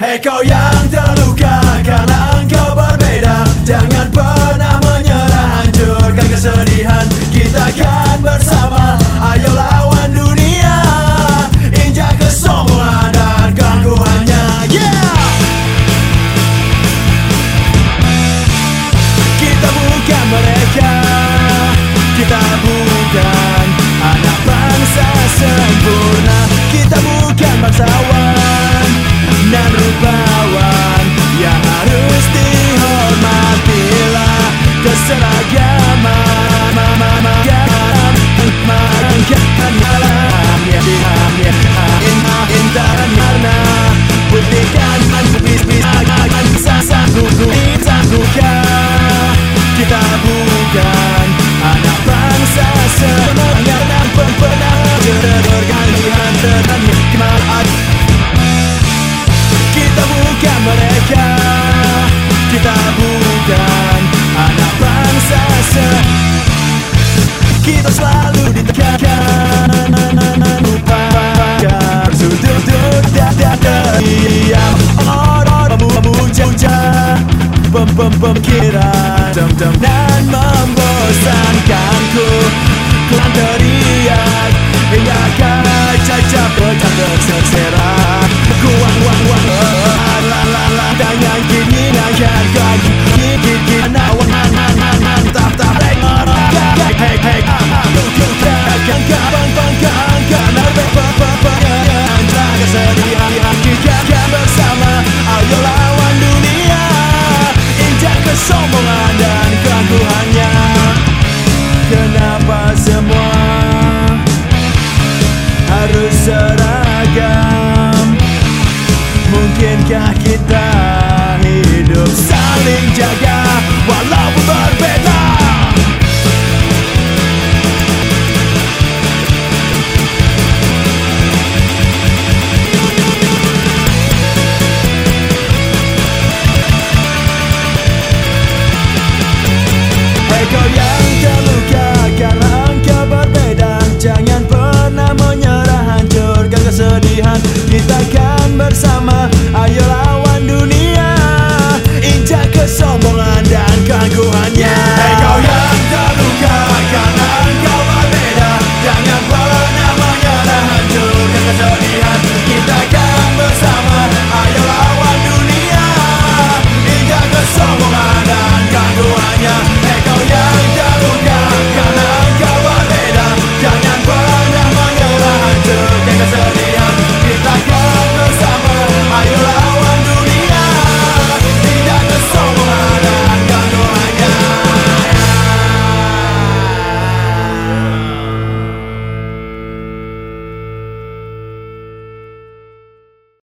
Hei kau yang terluka karena engkau berbeda. Jangan pernah menyerah hancurkan kesedihan. Kita akan bersama. Ayo lawan dunia. Injak kesombongan dan keangkuhannya Yeah! Kita bukan mereka. Kita bukan Kita bukan anak bangsa Kita selalu diam memuja Pem pem pemikiran Dem dem dan membosankanku. Ku teriak dan keangkuhannya Kenapa semua harus seragam? Mungkinkah kita go